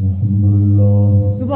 لیکن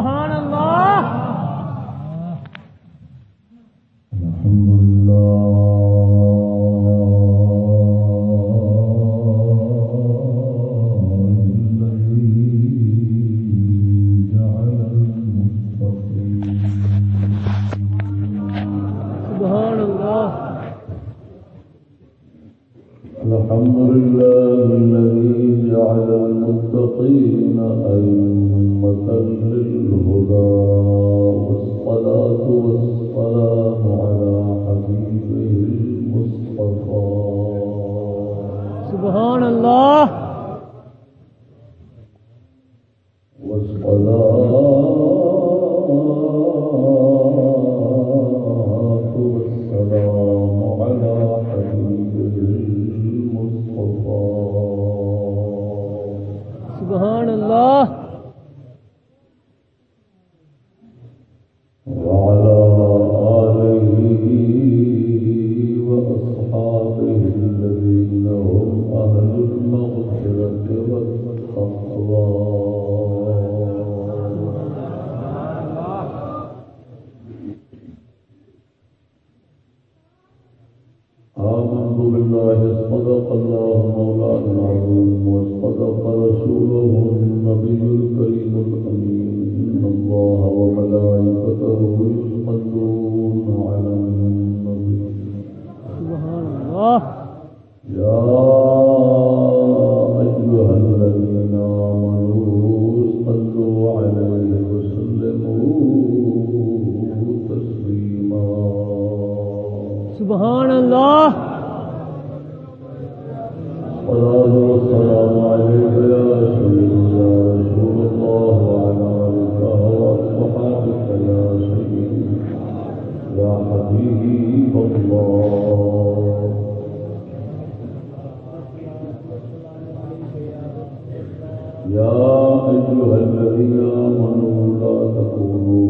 يا أيها الذين آمنوا لا تكونوا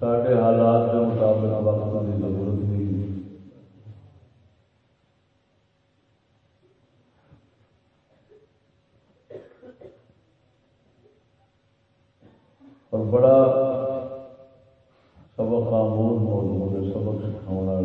سارے حالات کے مطابق وقت کی ضرورت نہیں اور بڑا سبق آمود موضوع سبق سکھاؤ والا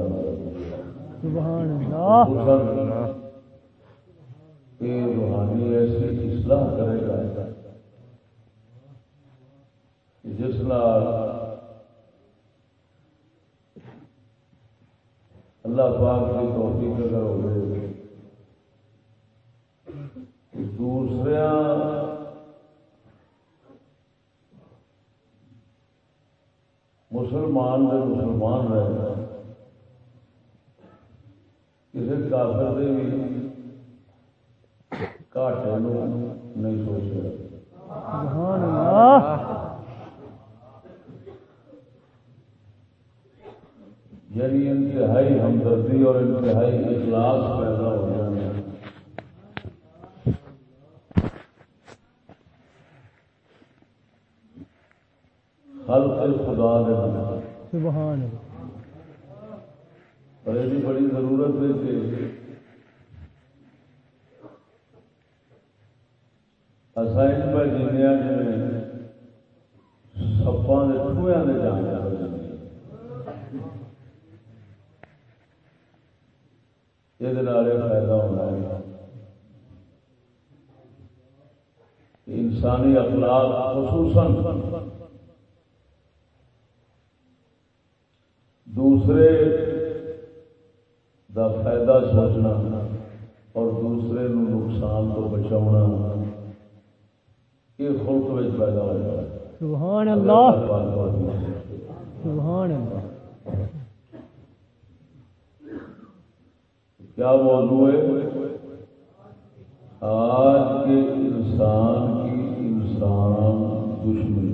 کیا موضوع ہے؟ آج کے انسان کی انسان دشمنی۔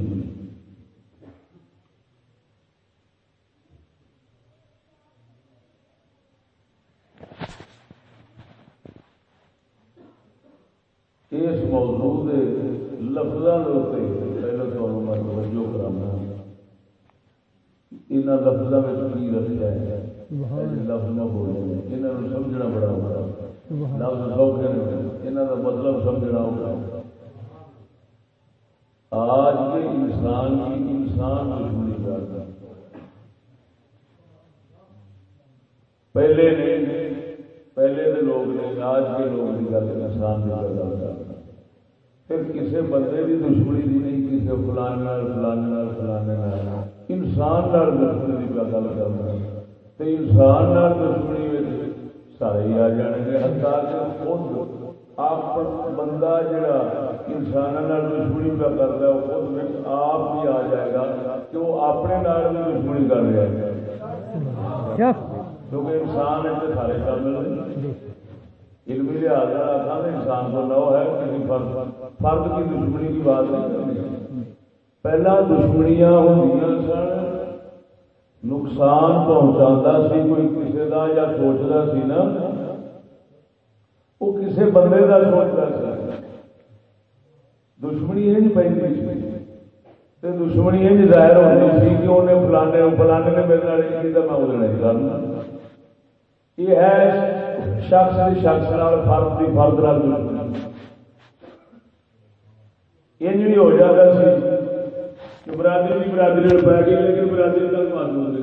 اس موضوع کے لفظوں کے پہلے تو میں توجہ کرانا یہاں لفظوں میں کی رکھا ہے؟ لفظ نہ بولے یہاں سمجھنا بڑا لفظ سوکھے مطلب سمجھنا ہوگا آج کے انسان کی انسان دشمنی کرتا پہلے نے پہلے کے لوگ نے آج کے لوگ کی گل انسان کرتا پھر کسی بندے کی دشمنی بھی نہیں کسی فلانے فلانے فلانے انسان دشمنی کی گل کرنا انسان دشمنی سارے آ جان گے ہتا خود آپ بندہ جڑا انسان دشمنی کا کرتا ہے خود آپ بھی آ جائے گا کہ وہ اپنے نال بھی دشمنی کر رہا ہے کیونکہ انسان ایسے سارے شامل علمی لحاظ انسان کو نو ہے کسی فرد فرد کی دشمنی کی بات نہیں پہلا دشمنیاں ہوں سن نقصان پہنچا سی، کوئی کسی دا یا سوچتا سی نا وہ کسی بندے دا سوچتا سا دشمنی یہ پہ دشمنی ہے ظاہر ہوتی سی کہ انہیں فلانے فلانے نے میرے نال کی تو میں وہ کرنا یہ ہے شخص کی شخص نال، فرد کی فرد نال دشمنی۔ یہ بھی ہو جاتا سی۔ برادری کی برادری پی گئی لیکن برادری کا معلوم رہی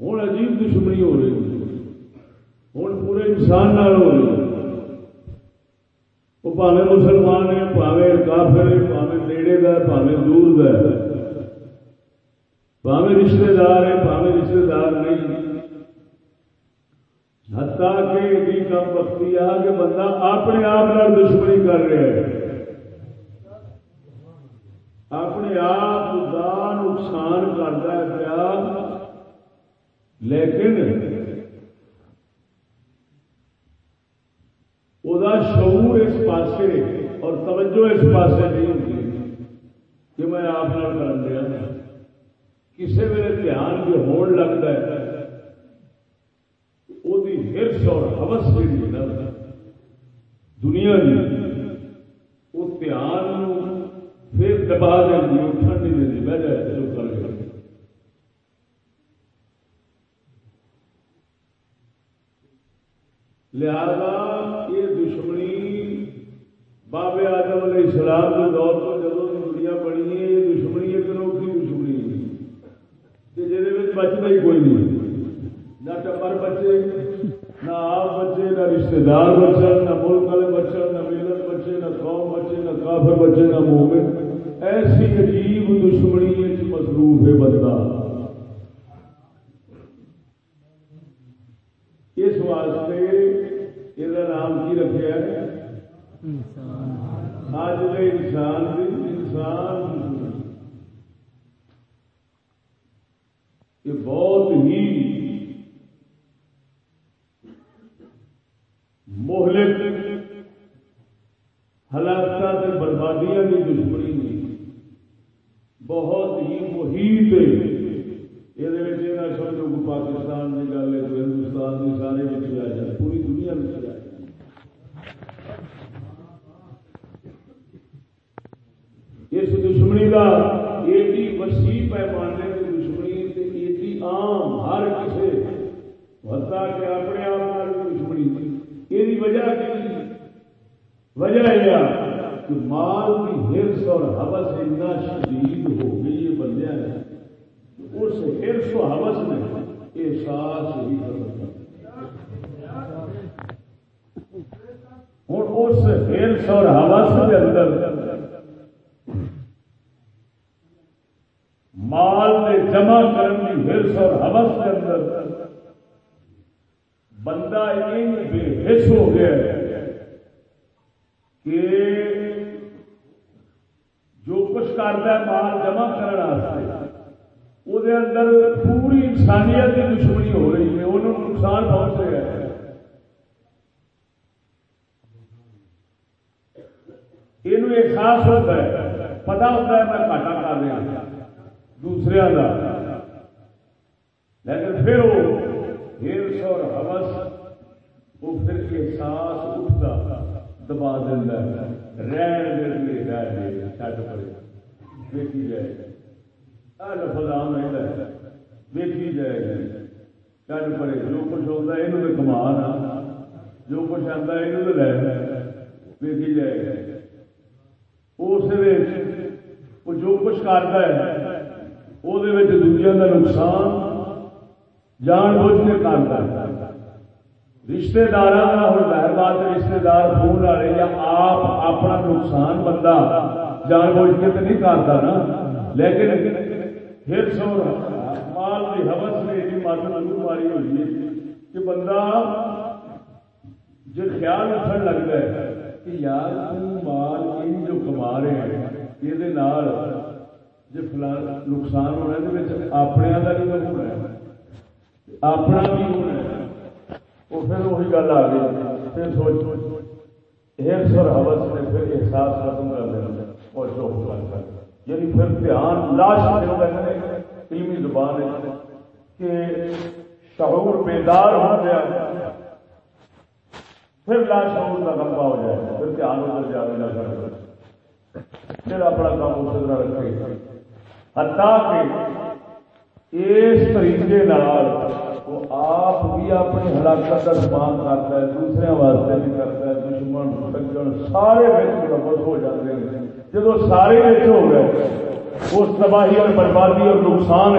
ہوں عجیب دشمنی ہو رہی ہوں پورے انسان نال ہو رہی وہ پاوے مسلمان ہے پاوے کافر ہے پاوے نیڑے کا پاوے دور کا پاوے رشتے دار ہے پاوے رشتے دار نہیں۔ ہتا کہ کم وقتی آ کہ بندہ اپنے آپ دشمنی کر رہا ہے۔ اپنے آپ کا نقصان کرتا ہے پیا۔ لیکن وہ شعور اس پاسے اور توجہ اس پاسے نہیں ہوتی کہ میں آپ کر دیا کسی ویلے دھیان جو ہون لگتا ہے وہ ہرس اور حوث جی دنیا کی وہ دھیان پھر دبا دیں اٹھن نہیں دینی بہ جائے چلو کر لہذا یہ دشمنی بابے آدم علیہ السلام کے دور تو جب دنیا بنی ہے، یہ دشمنی ایک انوکھی دشمنی کہ جہد بچتا ہی کوئی نہیں۔ نہ ٹبر بچے، نہ آپ بچے، نہ رشتے دار بچن نہ ملک والے بچن نہ ملت بچے، نہ قوم بچے، نہ کافر بچے، نہ مومن۔ ایسی عجیب دشمنی مصروف ہے بندہ۔ اس واسطے یہ نام کی رکھے آج کے انسان انسان یہ بہت ہی مہلک ہلاکت بربادیاں کی دشمنی بہت ہی محیط یہ سمجھو کہ پاکستان کی گل ہے تو ہندوستان کی سارے بچے آ جائے پوری دنیا میں آ جائے اس دشمنی کا ایڈی وسیع پیمانے کی دشمنی ایڈی عام ہر کسی ہوتا کہ اپنے آپ دشمنی۔ یہ وجہ کی؟ وجہ یہ کہ مال کی ہرس اور حوث اتنا شدید ہو گئی ہے بندے ہے اس ہرس و حوث نے احساس ہی ختم ہوں، اس ہرس اور حوث کے اندر مال نے جمع کرنے کی ہرس اور حوث کے اندر بندہ ان بے حص ہو گیا کہ کچھ کرتا ہے مال جمع کرنے وہ اندر پوری انسانیت کی دشمنی ہو رہی ہے انہوں نقصان پہنچ رہا ہے۔ یہ احساس ہوتا ہے پتا ہوتا ہے میں گھاٹا کر رہا ہاں، دوسرے کا لیکن پھر وہ ہرس اور حوث وہ پھر احساس اٹھتا، دبا دینا رہن دے رہ چھٹ پڑے۔ دیکھی جائے گی۔ لفظ عام ہے۔ دیکھی جائے گی۔ چھٹ پڑے، جو کچھ ہوتا ہے یہ کما جو کچھ آتا ہے یہ لے دیکھی جائے گی۔ اس جو کچھ کرتا ہے وہ دنیا کا نقصان جان بوجھ کے کرتا ہے۔ رشتے دار ہوں لہر بات رشتے دار فون والے یا آپ اپنا نقصان بندہ جان بوجھ کے تو نہیں کرتا نا۔ لیکن پھر سو مال کی حوث نے ایسی مت ماری ہوئی ہے کہ بندہ جو خیال رکھنے لگتا ہے کہ یار مال ان جو کما رہے ہیں، یہ جی فلان نقصان ہونا ہے اپنے کا بھی ہونا ہے۔ اپنا بھی ہونا ہے۔ وہ پھر وہی گل آ گئی۔ پھر سوچ ہرس اور حوث نے پھر احساس ختم کر دینا۔ اور جو کر یعنی پھر دھیان لاش علمی زبان ہے کہ شعور بیدار ہو گیا۔ پھر لاشعور کا لمبا ہو جائے۔ پھر دھیان ادھر جانے نہ پھر اپنا کام اس طرح رکھے۔ حتیٰ کہ اس طریقے وہ آپ بھی اپنی ہلاکت کا سمان کرتا ہے، دوسرے واسطے بھی کرتا ہے، دشمن سجن سارے ملوث ہو جاتے ہیں۔ جب سارے ہو گئے، اس تباہی اور بربادی اور نقصان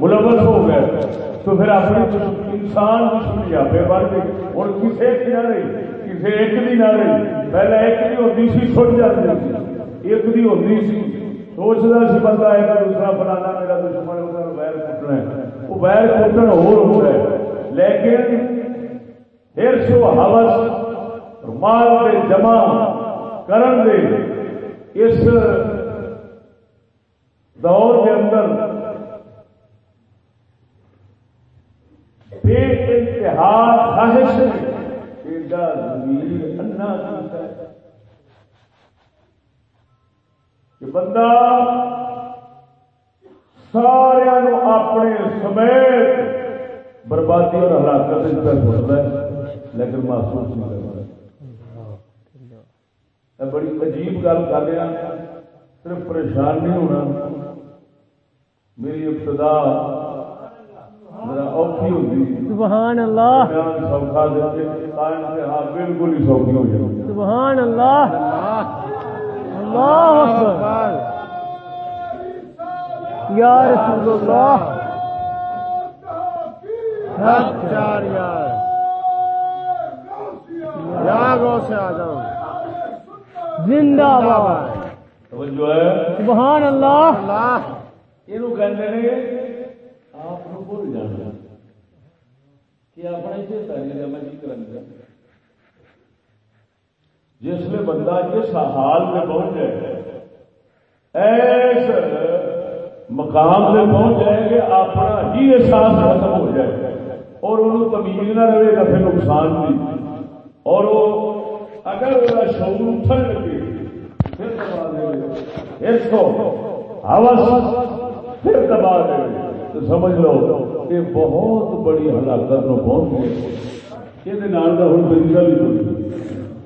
ملوث ہو گئے۔ تو پھر اپنی انسان دشمنی آپ بڑھ گئی اور کسی ایک نہ رہی کسی ایک بھی نہ رہی۔ پہلے ایک بھی ہوتی سی چھٹ جاتی ایک بھی ہوتی سی سوچتا سی بندہ ایک دوسرا بنانا میرا دشمن ہوگا ویر کٹنا ہے۔ وہ ویر کٹن ہو رہا ہے۔ لیکن ہرس و حوث مال کے جمع کرن دے۔ اس دور کے اندر بے انتہا خواہش ایڈا زمین انا کہ بندہ سارا اپنے سمیت بربادی اور ہلاکت پہ سنتا ہے، لیکن محسوس نہیں کرتا۔ بڑی عجیب گل کر رہا صرف پریشان نہیں ہونا۔ میری ابتدا سبحان اللہ بالکل ہی سوکھی ہو جائے سبحان اللہ اللہ یا رسول اللہ۔ زندہ باد۔ سبحان اللہ۔ آپ بھول جانا کہ اپنے جس میں بندہ جس حال میں پہنچ جائے ایس مقام میں پہنچ جائے کہ اپنا ہی احساس ختم ہو جائے اور انہوں تمیز نہ رہے گا پھر نقصان بھی۔ اور وہ اگر وہ شعور اٹھن لگے پھر دبا دے اس کو ہوس پھر دبا دے تو سمجھ لو کہ بہت بڑی ہلاکت میں پہنچ گئے یہ ہوں بندہ بھی کوئی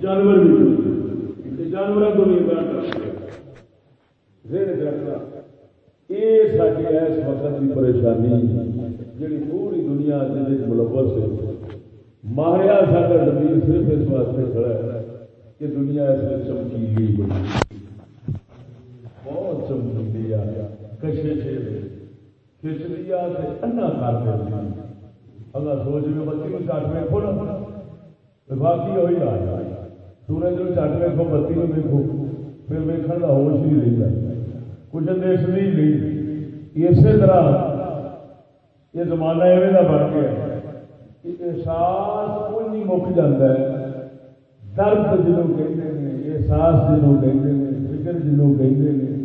جانور بھی کوئی جانور کو نہیں یہ ساری اس وقت کی پریشانی جی پوری دنیا ملوث ہے۔ ماریا ساگر زمین صرف اس واسطے کھڑا ہے۔ کہ دنیا اس میں چمکیلی بہت چمکیلی آ کشے چھ کھچ لیا انا کر دیا اگر سوچ میں بتی کو چٹ ویکو نا۔ باقی وہی آ جائے۔ سورج کو چٹ ویکو بتی کو ویکو پھر ویکن کا ہوش نہیں رہتا کچھ اندیش نہیں نہیں اسی طرح یہ زمانہ ایویں کا بن گیا۔ احساس کوئی نہیں مک جاتا ہے۔ درد جنوب کہتے ہیں احساس جنوب کہتے ہیں فکر جنوب کہتے ہیں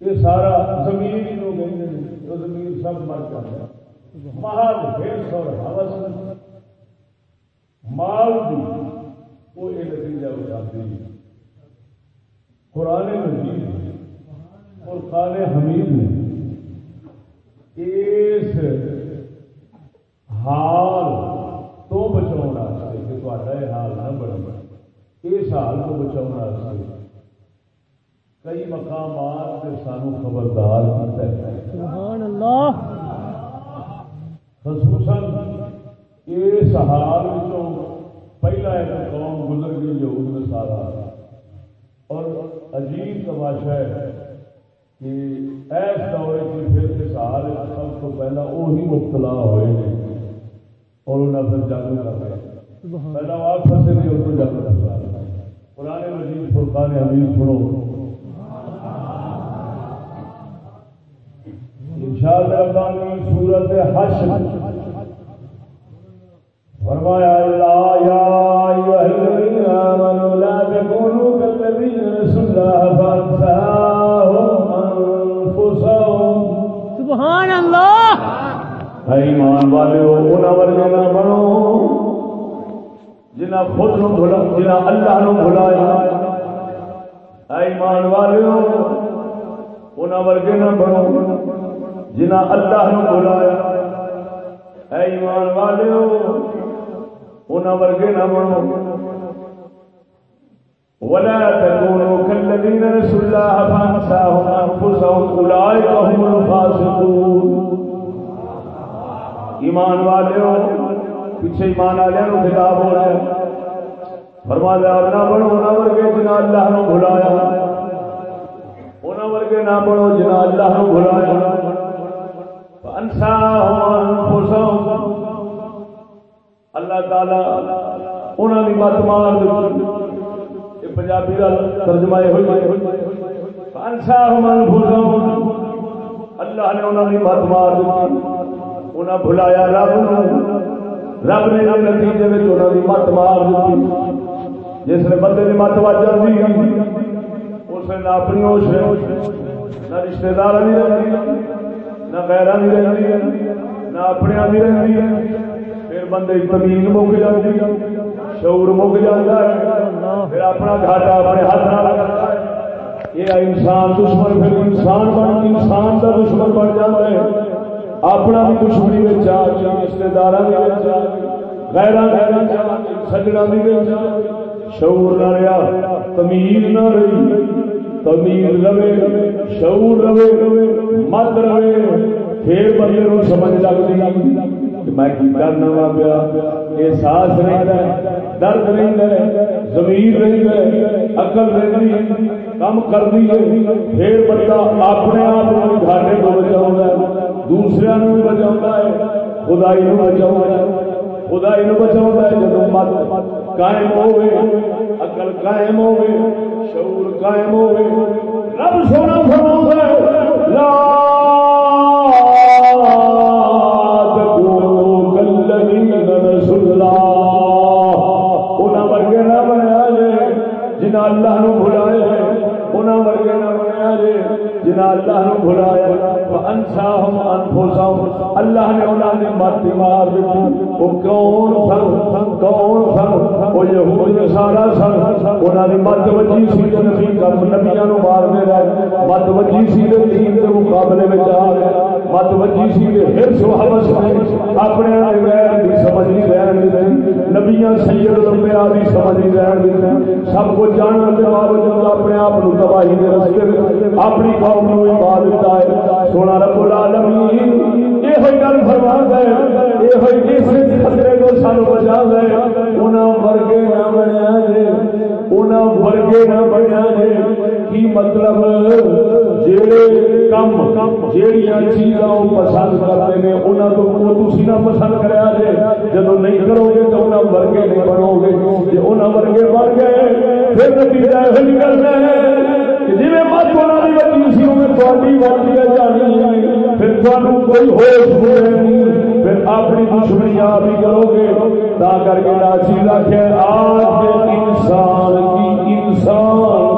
یہ سارا زمین جنوں کہتے ہیں تو زمین سب مر جاتا ہے محل ہرس اور حوث، مال دی وہ یہ نتیجہ اٹھاتی قرآن مجید اور قال حمید نے اس حال تو بچاؤ تا حال نہ بڑا اس حال کو بچاؤ کئی مقامات سے سانو خبردار سبحان اللہ خصوصاً اس حال پہلا ایک قوم گزر گئی یہود میں سارا اور عجیب تماشا ہے کہ ایس دورے کی پھر اس حال سب کو پہلا وہی مبتلا ہوئے ہیں اور انہیں پھر جنگ کر رہے پہلا آپ اس کو پرانے مجید فرقان حمید سنو ارشاد ربانی صورت حشر۔ فرمایا لا یا ایها الذين آمنوا لا تكونوا كالذين نسوا الله فانساهم انفسهم سبحان اللہ! اے ایمان والے ہو ورگے نہ بنو۔ جنہ خود نو بھلا جنہ اللہ نو بھلایا۔ اے ایمان والے ہو انہاں ورگے نہ بنو جنا اللہ نے بلایا اے ایمان والے انہاں ورگے نہ بنو۔ ولا تكونوا كالذين نسوا الله فانساهم انفسهم اولئك هم الفاسقون۔ ایمان والے ہو پیچھے ایمان والے نو خطاب ہو رہا ہے۔ فرما دیا نہ بنو نہ ورگے جنا اللہ نو بھلایا۔ انہاں ورگے نہ بنو جنا اللہ نو بھلایا۔ فانساهم انفسهم اللہ تعالی انہاں دی مت مار دتی یہ پنجابی کا ترجمہ یہ ہوئی۔ فانساهم انفسهم اللہ نے انہاں دی مت مار دتی انہاں بھلایا رب نو۔ رب نے نتیجے میں انہاں دی مت مار دتی جس نے بندے کی مت وج جاتی اس نے نہ اپنی ہوش نہ رشتے دار نہیں رہتی نہ غیر نہیں رہتی نہ اپنے نہیں رہتی پھر بندے کی تمیز مک جاتی شعور مک جاتا ہے، پھر اپنا گھاٹا اپنے ہاتھ نہ لگتا ہے۔ یہ انسان دشمن، پھر انسان بن، انسان کا دشمن بن جاتا ہے۔ اپنا بھی دشمنی میں آ رشتے دار غیر سجنا بھی شعور نہ رہا، تمیز نہ رہی، تمیز رہے، شعور رہے، مت رہے، پھر بندے کو سمجھ لگتی میں کرنا وا پیا؟ احساس رہتا ہے درد رہتا ہے زمین رہتا ہے عقل رہتی ہے کم کرتی ہے، پھر بندہ اپنے آپ کو گھاٹے کو بچاؤ دوسرے بھی بچاؤ ہے، خدائی نو بچاؤ خدائی نو بچاؤ ہے جب مت قائم ہوئے، عقل قائم ہوئے، شعور قائم ہوئے، رب سونا فرماؤں لا اللہ بنیا نو بھلایا ہے ورگے نہ بنیا جے جنہاں اللہ نو بھلایا فانساهم انفسهم اللہ نے انہاں دی مت مار دتی وہ کون سن؟ کون سن؟ وہ یہود نصارا سن۔ انہاں دی مت وجی سی تے نبی کرم نبیاں نو مار دے رہے مت وجی سی تے دین دے مقابلے وچ آ گئے مت وجی سی تے ہرس و حوس میں اپنے غیر دی سمجھ نہیں رہن دی۔ نبیاں سید لمبیا دی سمجھ نہیں رہن دی۔ سب کو جانن دے باوجود اپنے آپ نو تباہی دے رستے اپنی قوم نو عبادت آئے سونا رب العالمین۔ یہ ہوئی گل فرما گئے یہ ہوئی اس خطرے کو سانو بچا گئے انہاں ورگے نہ بنیا جے انہاں ورگے نہ بنیا جے۔ کی مطلب؟ جیڑے کم، جیڑیاں چیزاں پسند کرتے ہیں انہاں تو کو تسی نہ پسند کریا جے۔ جدو نہیں کرو گے تو انہاں ورگے نہیں بنو گے۔ جے انہاں ورگے بن گئے، پھر نتیجہ یہ نکلنا ہے۔ سی میں جانی پھر تمہیں کوئی ہوش ہوئے نہیں پھر اپنی دشمنی آپ ہی کرو گے تا کر کے راجی رکھے آج انسان کی انسان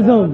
Muslims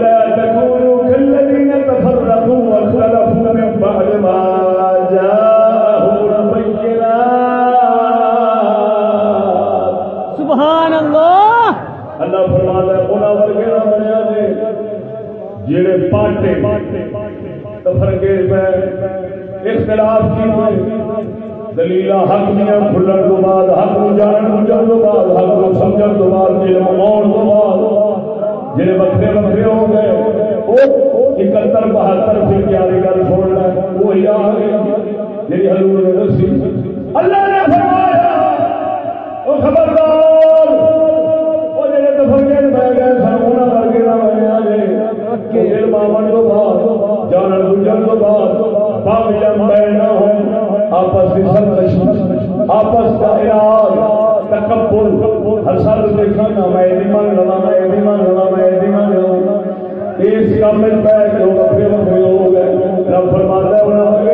ولا تكونوا كالذين تفرقوا واختلفوا من بعد ما جاءهم البينات. سبحان اللہ اللہ فرماتا ہے انہاں ورگے نہ بنیا جے جڑے پاٹے تفرقے پہ اختلاف کیتے دلیل حق دیا کھلن تو بعد حق نو جانن تو بعد حق نو سمجھن تو بعد علم آن تو بعد جڑے بکھرے بکھرے ہو گئے اکہتر، بہتر، پھر کیا گل سن لے، وہی آ گئے۔ جی حضور نے دسی، اللہ نے فرمایا وہ خبردار وہ جڑے تفرقے بہ گئے سن انہاں ورگے نہ بنیا جے علم آمن تو بعد جانن بجن تو بعد باب جم بینا ہو آپس کی سرکشی، آپس کا اراد تکبر اثر دیکھا نہ میں یہ مان لوا میں یہ مان لوا میں یہ مان لوا اس کام میں پہ کے وہ اپنے بکرے ہو گئے، رب فرماتا ہے انہاں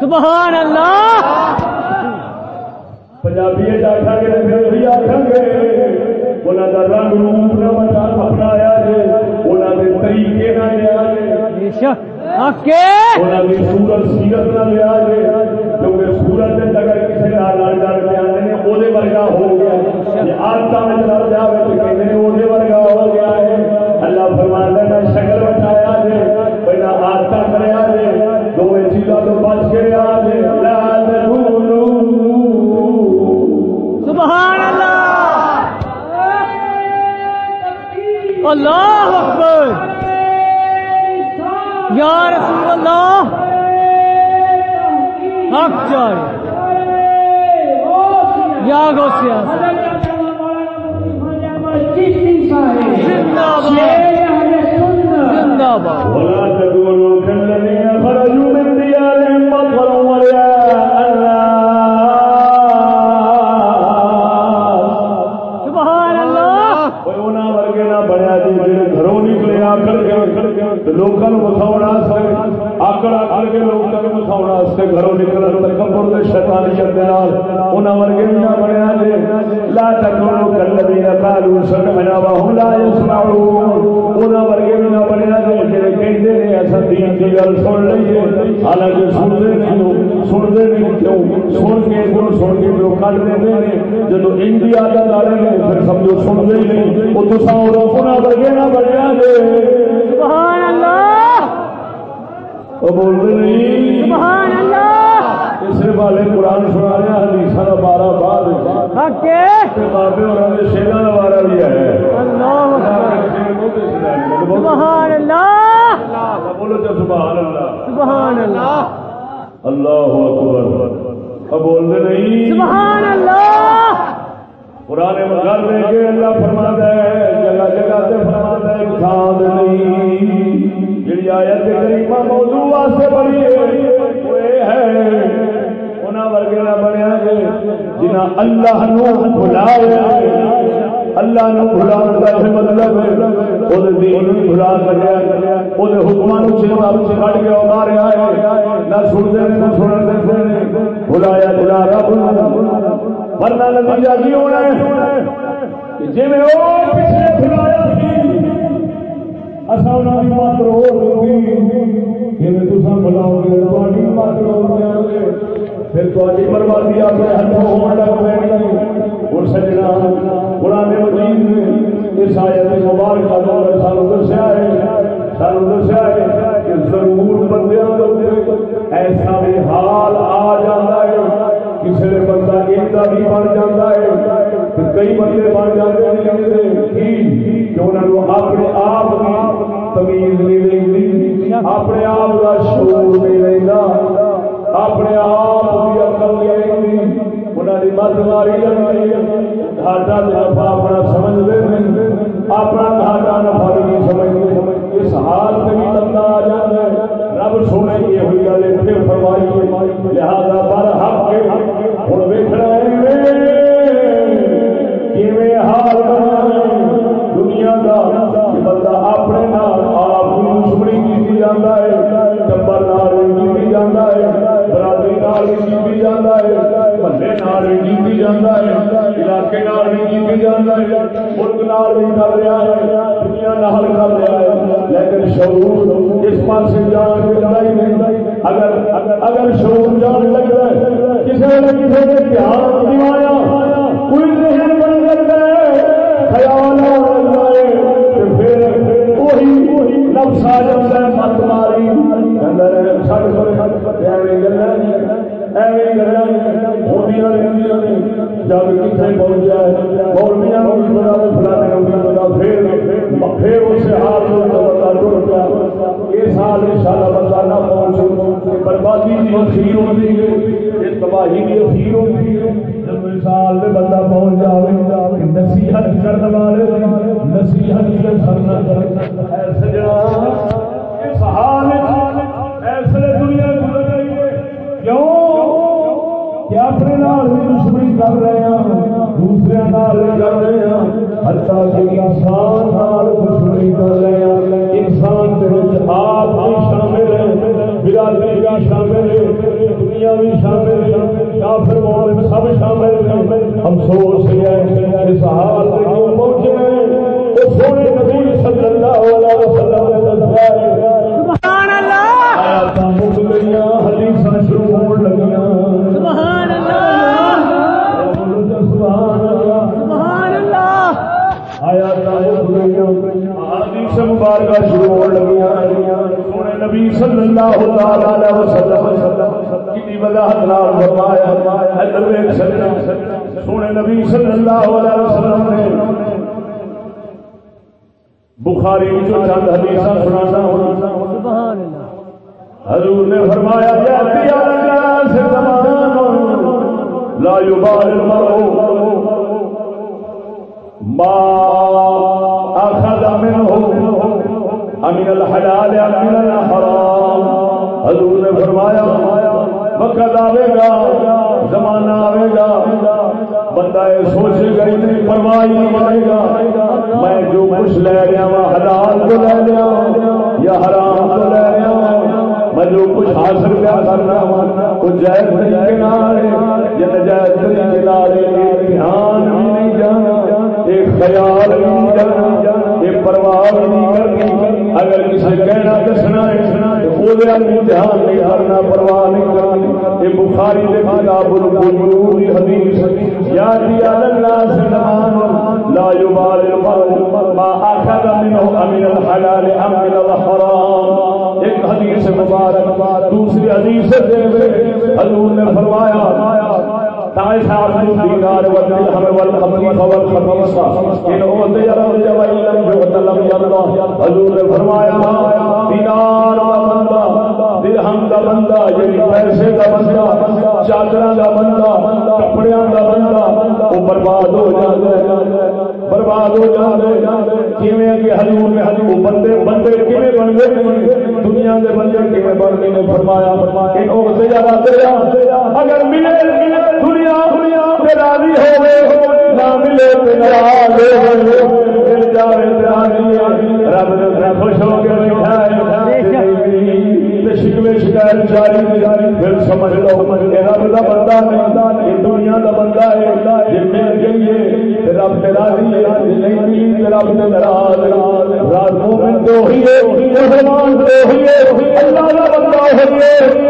سبحان اللہ! پنجابی آخان گے وہی آخان گے۔ انہوں کا رنگ روپ نہ بنا اپنایا جے۔ انہوں کے طریقے نہ لیا انہوں کی سورت سیرت نہ لیا جے۔ کیونکہ سورت اگر کسی کا لال وہ ورگا ہو گیا۔ میں چل وہ ورگا ہو گیا ہے۔ اللہ فرماتا نہ شکل بچایا جے پہلا آدتا کریا جے دو چیزوں تو بچ کے آ جے سبحان اللہ۔ اللہ اکبر۔ یا رسول اللہ۔ حق یا غوثیہ۔ آکڑ آکڑ کے مکھاونا واسطے گھروں نکلن تکبر شیطانیت انہاں ورگے نہ بنیا جی لا تکونوا كالذين قالوا سمعنا وهم لا يسمعون. انہاں ورگے نہ بنیا جی جڑے کہندے نے اساں دین دی گل سن لئیے. حالانکہ سنتے نہیں سنتے نہیں کیوں؟ سن کے گل سن کے جو کٹ دے جب ان کی عادت رہی ہے پھر سمجھو سنتے ہی نہیں. وہ تو سو روکنا ورگے نہ بنیا جے سبحان اللہ! وہ بولتے نہیں. سبحان اللہ! اس والے قرآن سنا رہے ہیں حدیث کا بارہ بعد. بابے اور کا بارہ بھی ہے۔ سبحان اللہ۔ بولو تو سبحان اللہ۔ سبحان اللہ۔ اللہ اکبر۔ نہیں۔ سبحان اللہ۔ مگر لے کے اللہ فرما ہے جگہ جگہ سے فرما ہے انسان نہیں۔ جی آیت کریمہ موضوع واسطے بڑی ہے انہاں ورگے نہ بنیا گے جنہ اللہ نو اللہ نو بھلا کا مطلب ہے۔ دین بھلا کریا او کٹ کے ماریا ہے۔ نہ نہ سنن دے رب ورنہ نتیجہ کی ہونا ہے؟ جی میں وہ اصا انہوں کی مت رو جی بلاؤ گے مت رو گے تاری بربادی اپنے ہاتھوں ہو لگ پی اور سجنا پرانے مجید نے اس آیت مبارک کا سانو دسیا ہے سانو دسیا ہے کہ ضرور بندے ایسا بھی حال آ جاتا ہے۔ کسی نے بندہ ایک بھی بن جاتا ہے کئی بندے بن جاتے ہیں کہ انہوں نے اپنے آپ کی تمیز نہیں رہتی اپنے آپ کا شعور نہیں رہتا اپنے آپ انہوں نے مت ماری گھاٹا نفا اپنا سمجھتے نہیں اپنا گھاٹا نفا نہیں سمجھتے اس حال بھی بندہ آ جاتا ہے رب سونے یہ ہوئی گل پھر فرمائی لہذا بر حق ہوں ویکنا ہے کر رہا ہے۔ لیکن شعور اس پاس جان کے لڑائی نہیں۔ اگر اگر شعور جان لگ رہا ہے، کسی نے کسی نے دھیان دلایا کوئی ذہن بن جاتا ہے، خیال آ ہے پھر وہی نفس آ جاتا ہے، مت ماری۔ ایویں گلا ایویں گلا جب کتنے پہنچ جائے کو بھی فلانے کو بھی پھر پھر اس حال کو بندہ ٹوٹ اس حال ان شاء اللہ بندہ نہ پہنچے بربادی کی اخیر ہوتی۔ ہے تباہی کی اخیر ہوتی۔ ہے جب مثال میں بندہ پہنچ جائے، نصیحت کرنے والے نصیحت کے سر نہ سجنا سجنا سونے نبی صلی اللہ علیہ وسلم نے بخاری چند حدیثاں سنانا اللہ۔ حضور نے فرمایا وہ دھیان نہیں کرنا پرواہ نہیں کرنی یہ بخاری دے کتاب البیوع حدیث یا دی الناس زمان لا يبال المرء ما اخذ منه امن الحلال ام من الحرام۔ ایک حدیث مبارک، دوسری حدیث حضور نے فرمایا لم حضور نے فرمایا دینار کا بندہ درہم کا بندہ یعنی پیسے کا بندہ چادر کا بندہ کپڑے کا بندہ وہ برباد ہو جاتا ہے برباد ہو جاتے کیویں کہ حضور حضور بندے بندے کیویں بن گئے دنیا کے بندے کیویں بن گئے نے فرمایا کہ او اگر ملے دنیا دنیا راضی ہو نہ ملے ناراض جاوے راضی رب نے خوش ہو کے بیٹھا ہے۔ شکوے شکایت جاری پھر سمجھ لو رب کا بندہ نہیں دنیا کا بندہ ہے۔ یہ مل گئی ہے رب سے راضی نہیں ملی، رب سے ناراض رات مومن تو ہی ہے، مسلمان تو ہی ہے۔ اللہ کا بندہ ہوئی ہے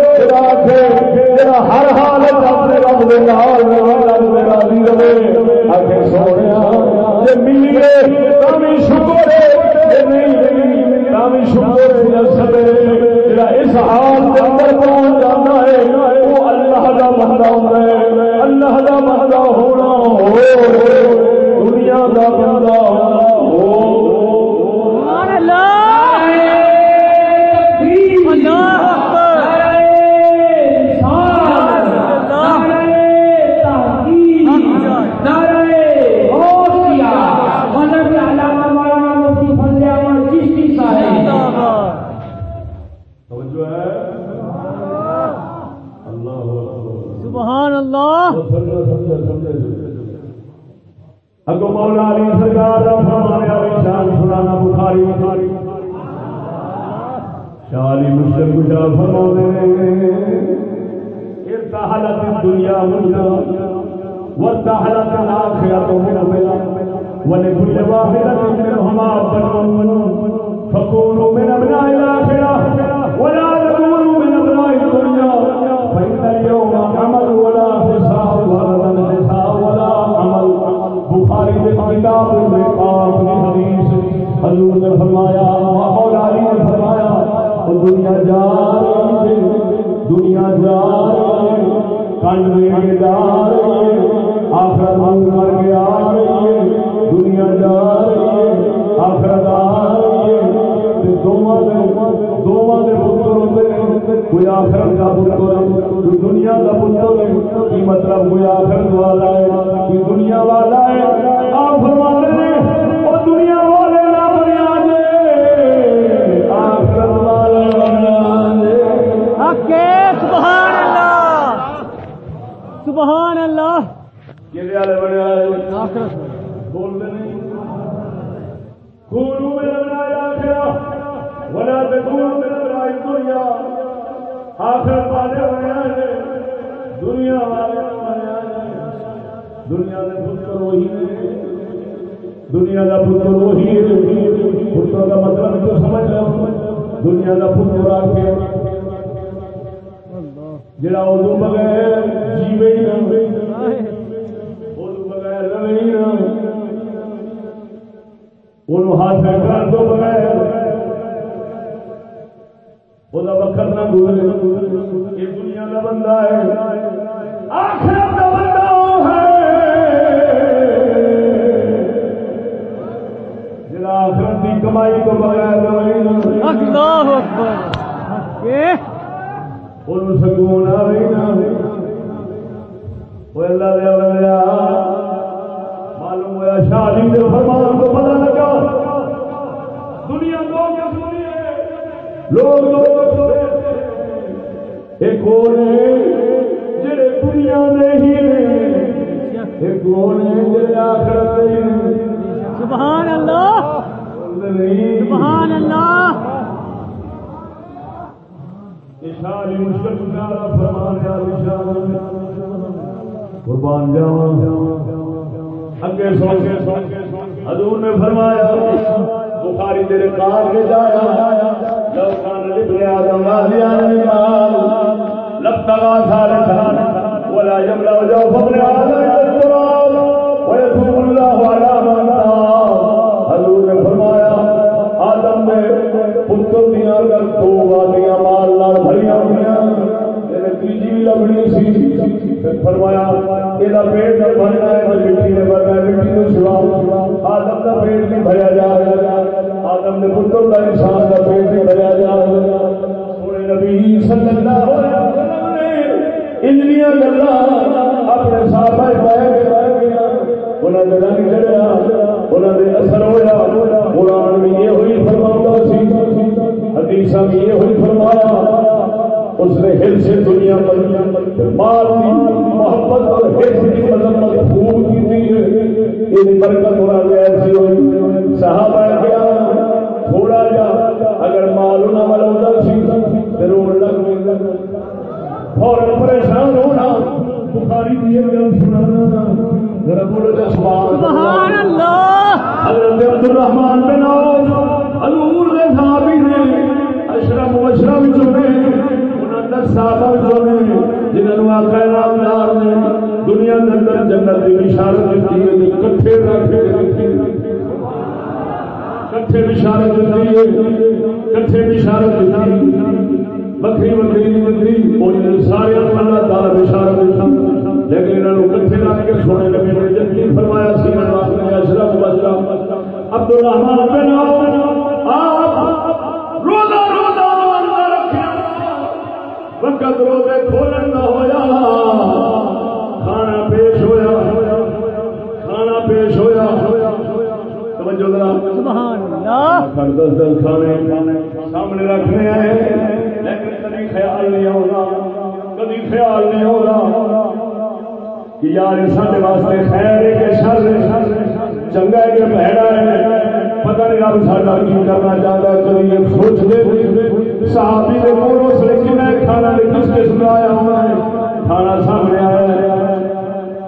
ہر حالت اپنے رب کے نال رب سے راضی رہے۔ آگے سونے ملی ہے کمی شکر ہے۔ جے نہیں کمی شکر ہے سبے اس حال کے اندر پہنچ جاتا ہے، وہ اللہ کا بندہ ہوتا ہے۔ اللہ کا بندہ ہونا ہو۔ دنیا کا بندہ شالی مسلم کچھ ارتحلت الدنيا مجدا وارتحلت الآخرة مقبلا ولكل واحدة منهما بنون، فكونوا من أبناء آخرت والا ہے کوئی دنیا والا ہے۔ آپ فرماتے ہیں وہ دنیا والے نہ بنیا جے آخرت والے بنیا جے سبحان اللہ۔ سبحان اللہ۔ والے بنیا آخرت بولتے نہیں۔ کونوا من ابناء الاخره ولا تكونوا من ابناء الدنيا آخرت والے بنیا جے دنیا دنیا کا پتر وہی ہے۔ پتر کا مطلب تو سمجھ لو۔ دنیا کا پتر آ کے۔ جڑا ادو بغیر جیوے ہی نہ بغیر رہے ہی نہ وہ ہاتھ کر دو بغیر۔ وہ وقت نہ گزرے۔ یہ دنیا کا بندہ ہے۔ کمائی کو بغیر نہ اللہ اکبر۔ ان سکون آئے نا۔ وہ اللہ دیا بندیا معلوم ہوا شادی کے فرمان کو پتا لگا۔ دنیا دو قسم کی ہے۔ لوگ دو قسم ایک وہ نے جڑے دنیا دے ہی نے ایک وہ نے جڑے آخرت نے سبحان نہیں سبحان اللہ! اشاری مشکل گزارا فرمان یا اشار قربان جاواں اگے سو کے حضور نے فرمایا، بخاری تیرے کار کے جایا لو کان لبن آدم واضیان المال لبتغا ثالثا ولا يملا جو فضل آدم۔ فرمایا یہ پیٹ جب بھر جائے تو مٹی میں بھر جائے، مٹی کو سوا آدم کا پیٹ نہیں بھرا جا رہا آدم نے پتر کا انسان کا پیٹ نہیں بھرا جا رہا سونے نبی صلی اللہ علیہ وسلم نے انجنیا گلا اپنے ساتھ آئے پائے گئے انہوں نے رنگ چڑیا انہوں نے اثر ہوا قرآن بھی یہ ہوئی فرما سی حدیثہ بھی یہ ہوئی فرمایا، اس نے ہل سے دنیا بنیا بنی مال کی محبت اور ہل کی مذمت خوب کی تھی یہ برکت ہوا ایسی ہوئی۔ صحابہ کیا تھوڑا جا اگر مال نہ والا سی روڈ لگ فوراً پریشان ہونا۔ بخاری کی گل سنانا۔ ذرا بولو تو سبحان اللہ۔ حضرت عبد الرحمان بن عوف حضور دے صحابی نے اشرف مشرف جو نے انہاں دس صحابہ جو نے جنہاں نو نے دنیا دے اندر جنت دی بشارت دتی ہے کٹھے رکھ کٹھے بشارت دتی ہے کٹھے بشارت دتی بکری بکری بکری وہ سارے اللہ تعالی بشارت دیتا لیکن انہوں کٹھے رکھ کے سونے نبی نے جنگی فرمایا سی نے اشرف بشرف عبد الرحمان بن آپ اللہ کر دس دس کھانے سامنے رکھنے آئے لیکن کبھی خیال نہیں ہوگا کبھی خیال نہیں ہوگا کہ یار سارے واسطے خیر ہے کہ شر ہے۔ چنگا ہے کہ بہڑا ہے۔ پتہ نہیں رب ساڈا کی کرنا چاہتا ہے۔ کبھی یہ سوچ دے صحابی دے کول اس نے کنا کھانا کس قسم کا آیا ہوا ہے۔ کھانا سامنے آیا ہے۔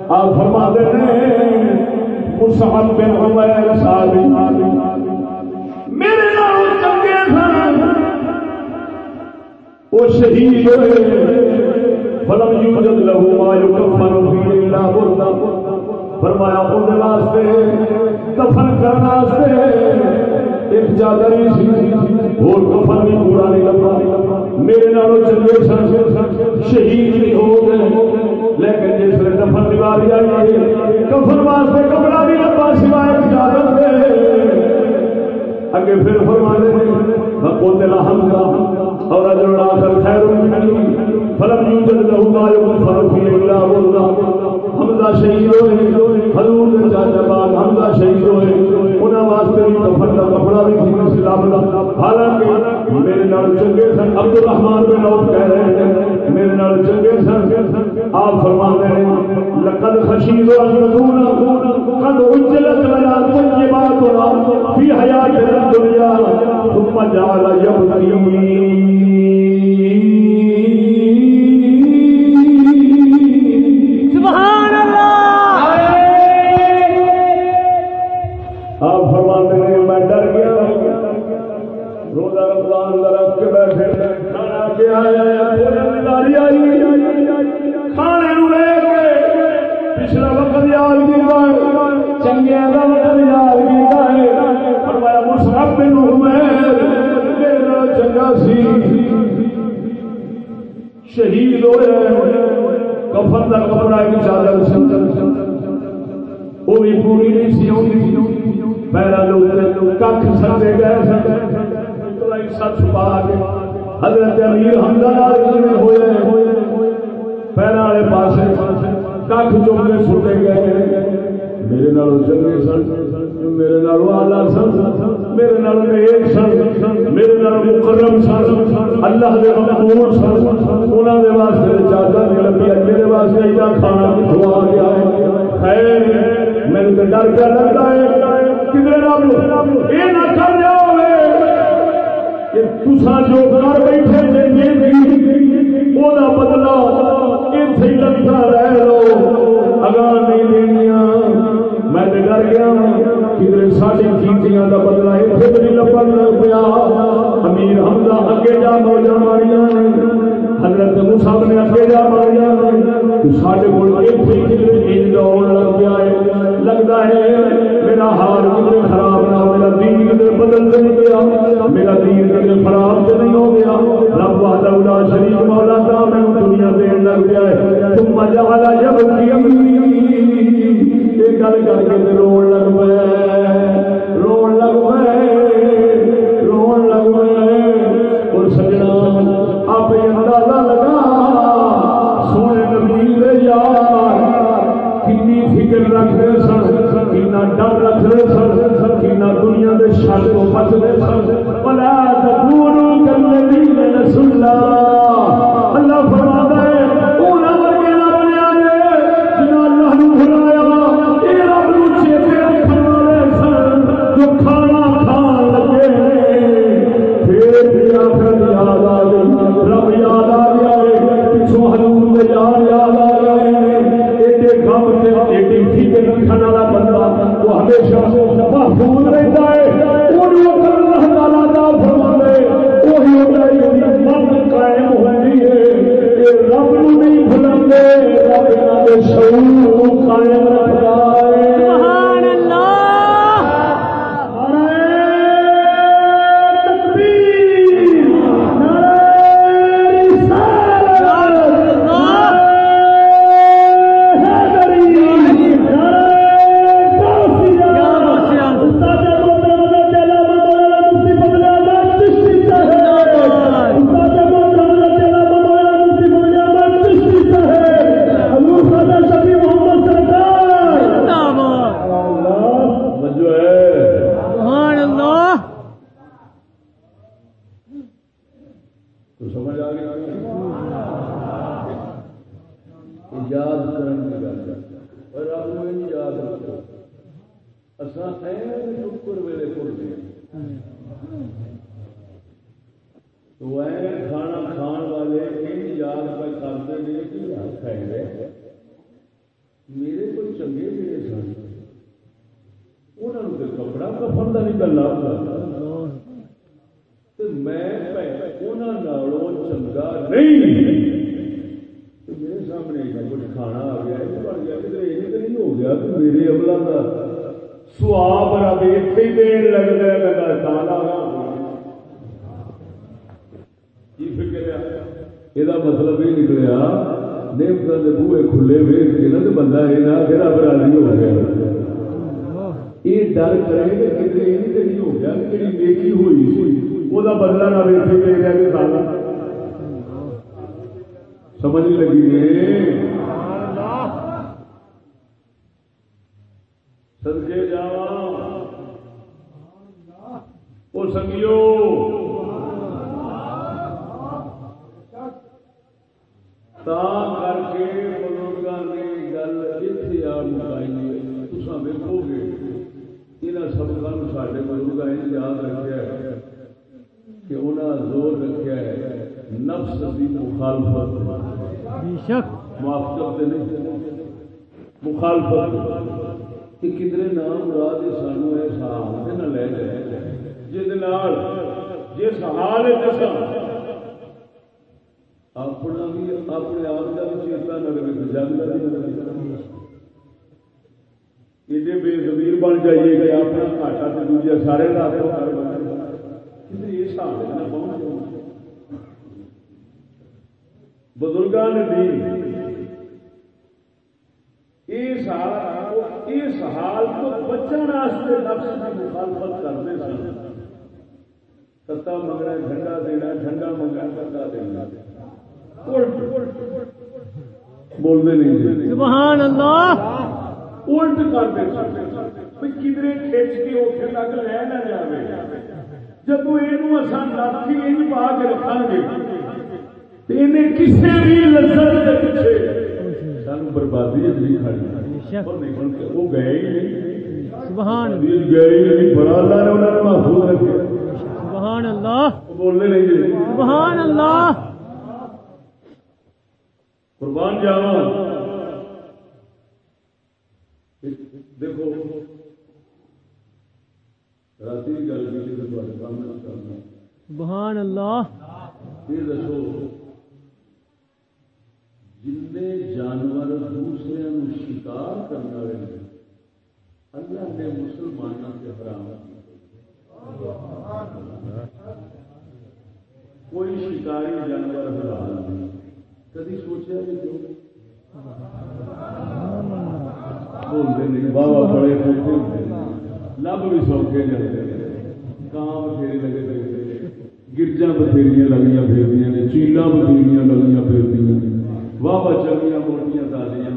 آپ فرما دے مصعب بن عمر صحابی۔ وہ شہید ہوئے فلم یوجد له ما يكفن فيه الا بردا فرمایا، ان واسطے کفن کرنا واسطے ایک چادر سی۔ اور کفن بھی پورا نہیں لگا میرے نال چنگے سن۔ شہید بھی ہو گئے۔ لیکن جس نے دفن دیواری آئی کفن واسطے کپڑا بھی لگا سوائے ایک چادر دے۔ اگے پھر فرمانے قتل حمزہ اور رجل آخر خیر من فلم يوجد له ما يكفر فيه الا والله حمزہ شہید ہوئے حضور دے چاچا باغ حمزہ شہید ہوئے انہاں واسطے بھی کفن دا کپڑا بھی تھی اسلام دا حالانکہ میرے نال چنگے سن عبد الرحمن بن عوف کہہ رہے ہیں میرے نال چنگے سن آپ فرماتے ہیں لقد خشید ان قد اجلت لنا طيباتنا في حياتنا الدنيا ثم جعل يبكي رکھ کے بیٹھے کھانا آئی کھانے لے کے پچھلا وقت یاد چنگیا کا وقت یاد ہے فرمایا بن چنگا سی۔ شہید ہوئے کفن کا کپڑا ایک چادر وہ بھی پوری نہیں سی ہوتی پہلا لوگ کھ سکتے گئے سچ پا کے حضرت امیر حمدہ ہوئے پہلا والے پاس کھ چک کے سٹے گئے۔ میرے نال چنگے سن، میرے نال آلہ سن، میرے نال نیک سن، میرے نال مکرم سن۔ اللہ دے مقبول سن۔ انہاں دے واسطے چادر نہیں لگی میرے واسطے ایڈا کھانا کتوں گیا ہے خیر میرے تو ڈر کیا لگتا ہے۔ کدھر رب؟ یہ نہ کر جاؤ کہ تسا جو گھر بیٹھے دیں وہ بدلا اتنے لگتا رہ لو۔ اگاں نہیں دنیا میں ڈر گیا ہاں کدھر ساری چیزیاں کا بدلا اتنے بھی نہیں لبن لگ پیا۔ امیر حمزہ اگے جا موجا ماریاں نے۔ حضرت مصعب نے اگے جا ماریاں نے۔ سارے کو لگتا ہے۔ میرا حال کتنے خراب نہ ہو، میرا دین کتنے بدل نہیں گیا میرا خراب تو نہیں ہو گیا، رب والا شریف مولا تھا میں دنیا دین لگ گیا ہے۔ تم مزہ والا جب یہ گل کر کے رو لگ پہ رو لگ پہ رو لگ اور سجنا آپ اندازہ لگا، سونے نبی یار کنی فکر رکھتے سن کنا ڈر رکھتے سن شر کو بچنے سن۔ بدلا نہ ویسے لے گیا کہ سارا سمجھ لگی نے سدکے جا وہ سنگیو۔ تا کر کے بزرگوں نے گل اتنے آ مکائی ہے۔ تصا ویکو گے۔ یہاں سبقوں سارے بزرگ یاد رکھا ہے۔ زور رکھا ہے۔ نفس کی مخالفت کرتے نہیں مخالفت۔ کہ کدھر نام مراد سانو احسان نہ لے جائے جس حال اپنا بھی اپنے آپ کا بھی چیتا نہ رہے جنگ کا بھی نہ رہے ایڈے بے زمیر بن جائیے کہ اپنا گھاٹا تو دوجا سارے کا حساب بزرگان نے اس حال کو بچن واسطے نفس کی مخالفت کرتے سن ستا منگنا جھنڈا دینا جھنڈا منگنا ستا دینا بولتے نہیں سبحان اللہ۔ الٹ کرتے کدھر کھچ کے اتنے تک لے نہ جائے جب یہ پا کے رکھا گے کسی بھی لذت کے پیچھے سان بربادی نہیں کھڑی۔ وہ گئے ہی نہیں۔ سبحان گئے ہی نہیں بڑا اللہ نے انہوں نے محفوظ رکھے سبحان اللہ۔ بولنے نہیں جی۔ سبحان اللہ۔ قربان جاوا دیکھو رات کی گل کی سامنے کرنا سبحان اللہ۔ یہ دسو جن جانور دوسرے شکار کرنے والے اللہ نے مسلمانوں کے حرام کوئی شکاری جانور حلال نہیں۔ کدی سوچا بھی جو؟ بولتے نہیں بابا بڑے لب بھی سوکھے جاتے کام بتھیرے لگے گرجا بتھیری لگیاں پھر نے چیلا بتھیری لگیاں پھر واہ چنگیا موٹیاں تازیاں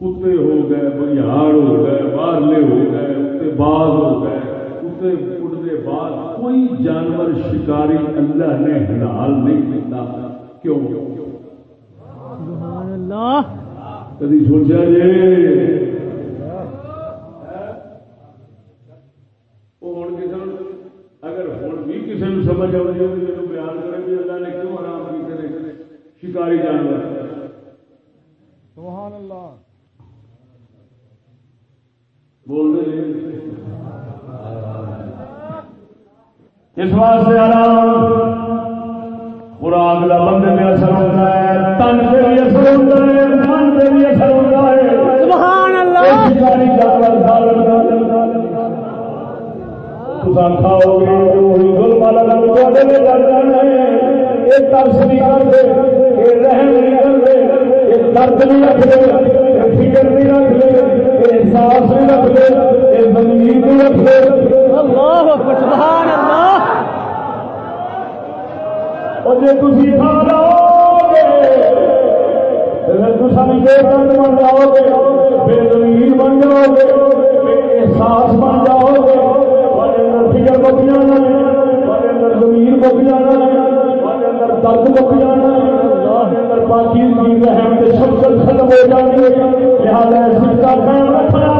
کتے ہو گئے بگیاڑ ہو گئے باہرلے ہو گئے تے باز ہو گئے کتے اڑتے بعد کوئی جانور شکاری اللہ نے حلال نہیں کیتا کیوں اللہ کدی سوچا جی وہ ہوں کسی اگر ہوں بھی کسی نے سمجھ آئی ہوگی تو بیان کرے بھی اللہ نے کیوں حرام کیتے نے شکاری جانور۔ سبحان اللہ۔ بول رہے اس واسطے آرام خوراک کا بندے میں اثر ہوتا ہے تن سے بھی اثر ہوتا ہے من سے بھی اثر ہوتا ہے۔ سبحان اللہ۔ تم کھاؤ گے وہی ظلم والا رنگ تھوڑے میں لگ جانا ہے یہ ترس نہیں کرتے یہ رحم نہیں کرتے یہ درد نہیں رکھتے یہ فکر نہیں رکھتے یہ احساس نہیں رکھتے یہ زمین نہیں رکھتے۔ اللہ اکبر سبحان اللہ۔ اور جی تھی کھا لو گے تصویر بے درد بن جاؤ گے بے زمین بن جاؤ گے بے احساس بن جاؤ گے اندر فکر بک جانا ہے اندر زمین بک جانا ہے اندر درد بک جانا ہے تمہارے اندر کی رحم کے ختم ہو ہے لہٰذا اس کا رکھنا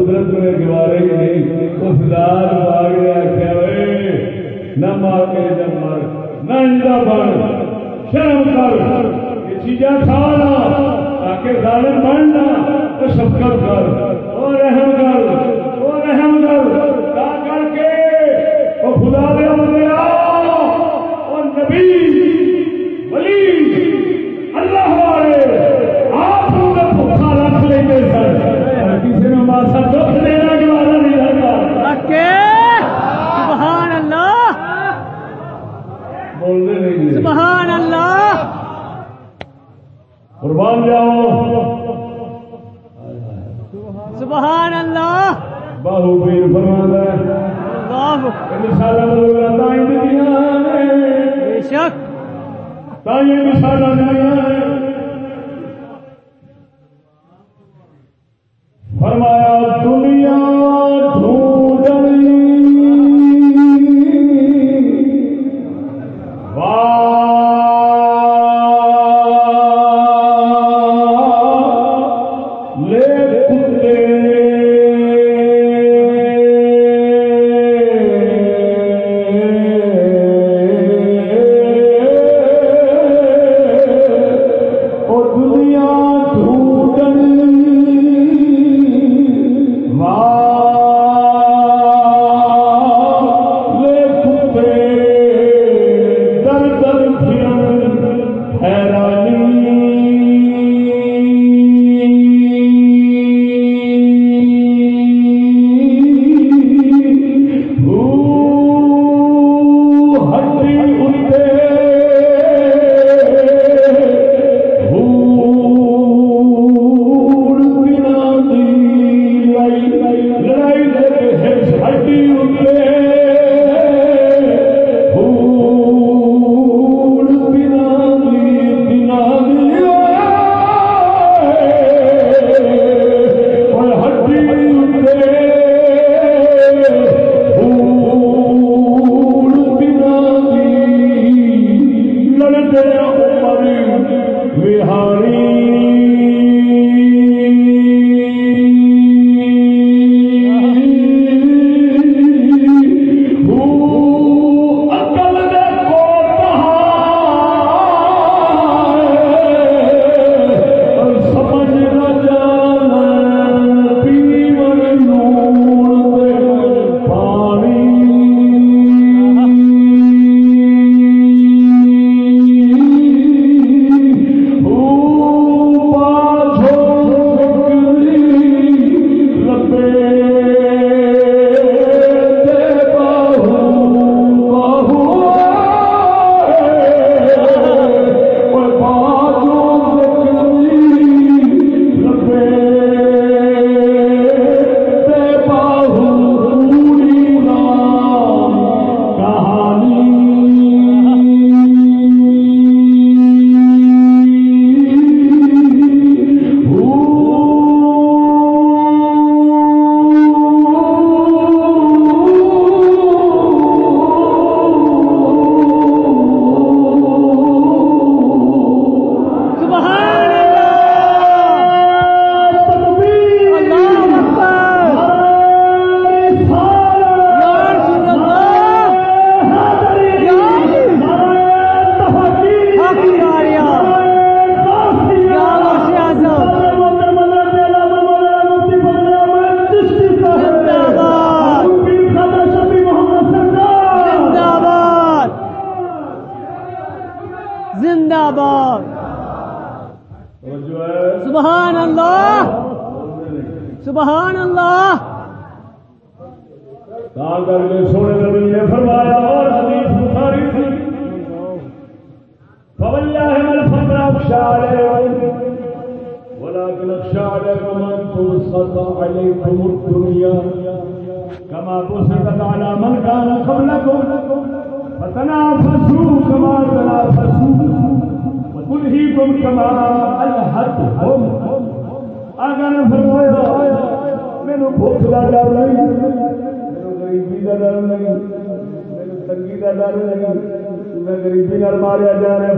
قدرت میں گوارے ہی نہیں، اس دار باغ نے آخیا نہ مار کے نہ مار نہ انجا بن، شرم کر۔ یہ چیزیں کھانا تاکہ ظالم بننا تو شفقت کر۔ اور رحم کر۔ اور رحم کر۔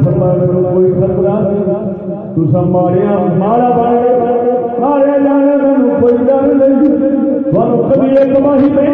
فرمایا کرو کوئی خطرہ تسا ماریا مارا بن گیا ماریا جانے تمہیں کوئی ڈر نہیں تمہیں کبھی ایک ماہی پہ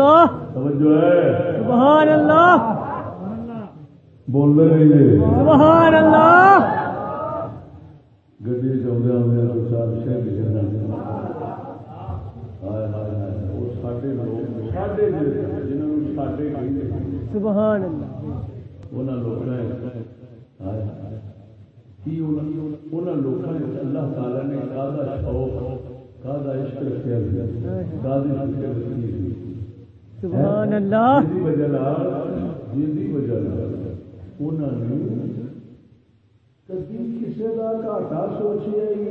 اللہ. سبحان اللہ. بول رہے ہیں سبحان اللہ. گڈی چاہتے آدھے چار سبحان اللہ. تعالی نے کا شوق کا عشق رکھا کا سبحان اللہ کبھی کسی کا سوچیا ہی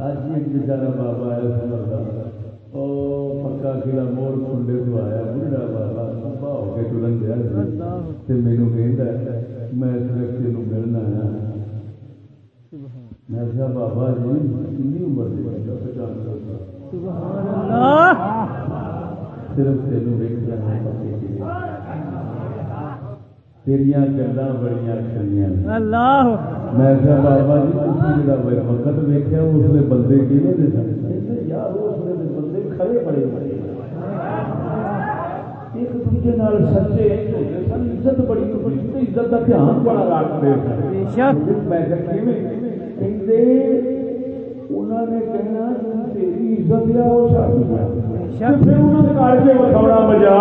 اج ایک بابا آیا پکا کیڑا موڑ کنڈے تو آیا بڑھا بابا سبا ہو کے ٹرن دیا میرے کہ میں اس ویکتی ملنا آیا میں کہا بابا جی کن عمر پچاس اللہ صرف تینوں ویک جانا تیریاں گلا بڑی اللہ۔ میں کہا بابا جی تھی جا وقت ویکیا اس نے بندے کیوں دے سکتے یار اس نے بندے کھڑے بڑے بڑے ایک دوجے سچے سن عزت بڑی عزت کا دھیان بڑا رکھتے میں انہوں نے کہنا تیری عزت یا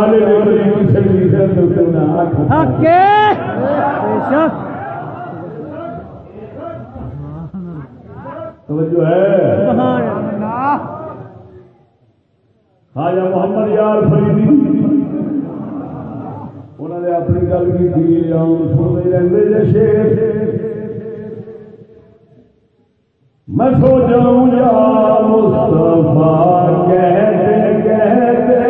لے ہے توجہ خواجہ محمد یار فریدی انہوں نے اپنی گل کی تھی سنتے رہتے جی شیر میں سوچوں یا مصطفیٰ کہتے کہتے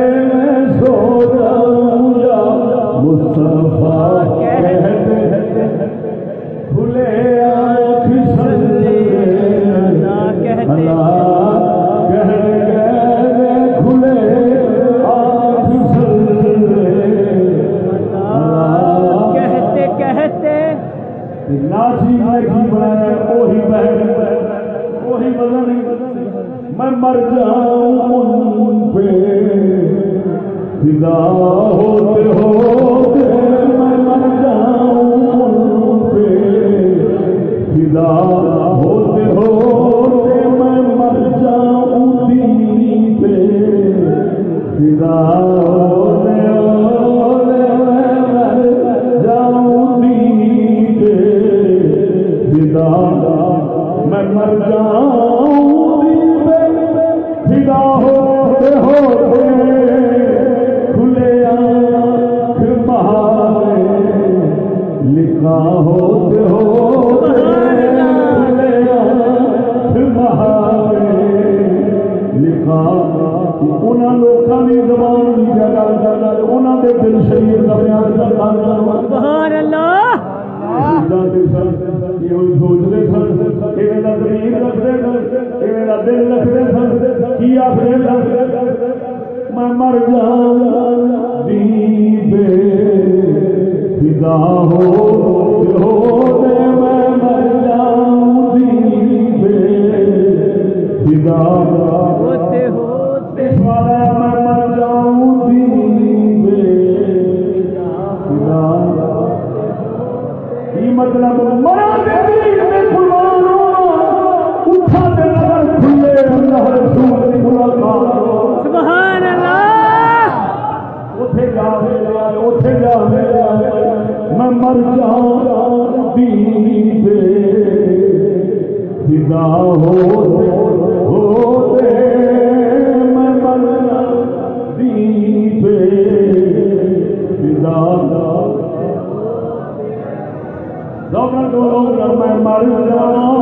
Maria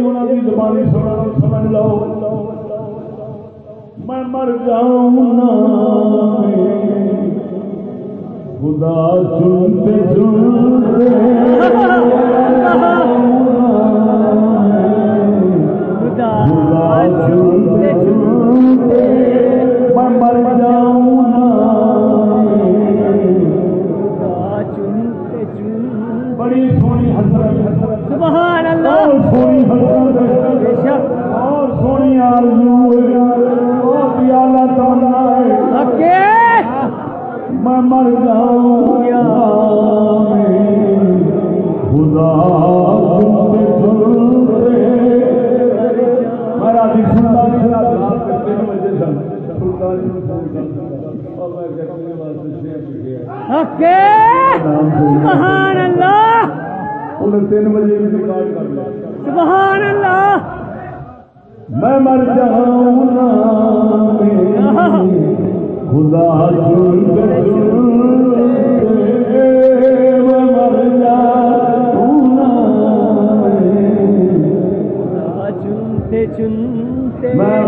نہیں انہوں کی زبانی سمجھ لو۔ میں مر جاؤں خدا چنتے چنتے خدا چنتے سبحان اللہ۔ تین بجے سبحان اللہ۔ میں مر جاؤں خدا میں مر چنتے میں